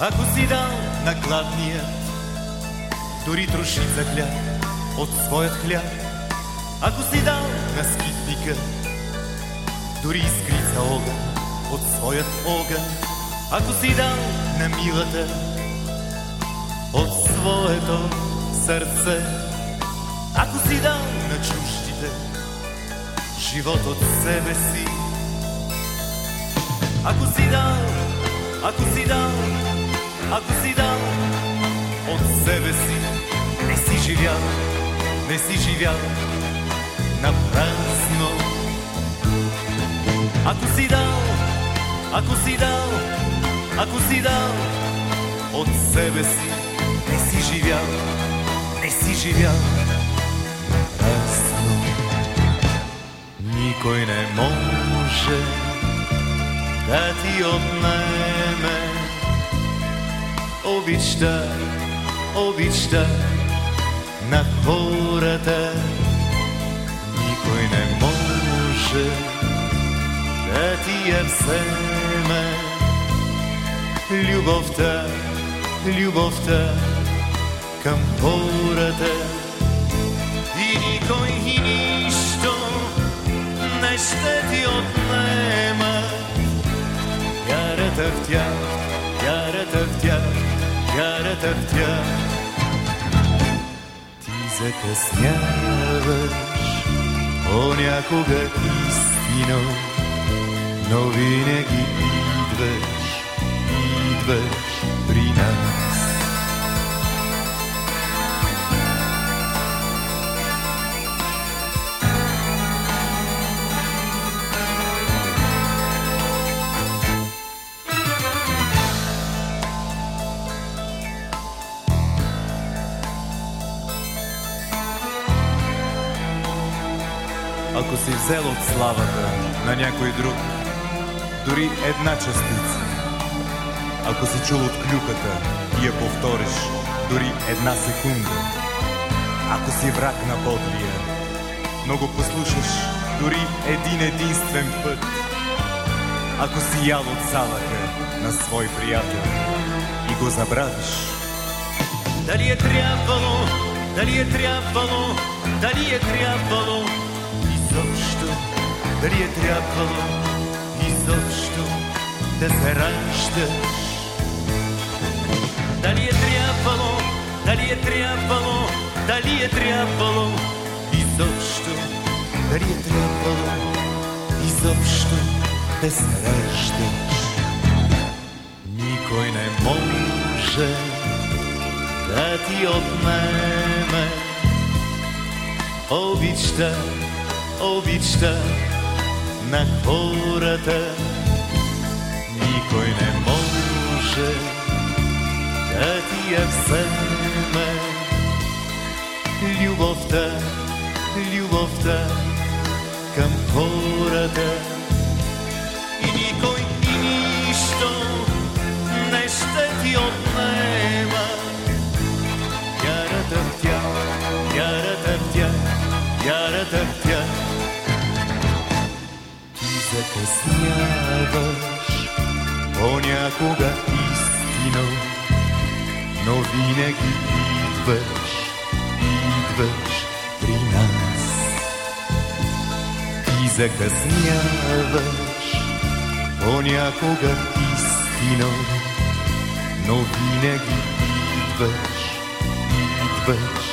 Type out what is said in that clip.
Ако си дал на гладния дори трошица хляб от своят хляб, ако си дал на скитника дори искрица огън от своят огън, ако си дал на милата от своето сърце, ако си дал на чуждите живот от себе си, ако си дал, ако си дал, ако си дал от себе си, не си живял, не си живял на празно. Ако си дал, ако си дал, ако си дал от себе си, не си живял, не си живял празно. Никой не може да ти отнеме обичта, обичта на хората. Никой не може да ти я вземе любовта, любовта към хората. И никой и нищо не ще ти отнема вярата в тях, вярата в тях. Ти закъсняваш понякога истино, но винаги идваш, идваш при нас. Ако си взел от славата на някой друг, дори една частица, ако си чул от клюката и я повториш дори една секунда, ако си враг на подлия, но го послушаш дори един единствен път, ако си ял от салата на свой приятел и го забравиш, дали е трябвало, дали е трябвало, дали е трябвало изобщо, дали е трябвало изобщо да се раждаш. Дали е трябвало, дали е трябвало, дали е трябвало изобщо, дали е трябвало изобщо да се раждаш. Никой не може да ти отнеме обичта, обичта на хората. Никой не може да ти я вземе любовта, любовта към хората. Закъсняваш понякога истино, но винаги идваш, идваш при нас. Ти закъсняваш понякога истино, но винаги идваш, идваш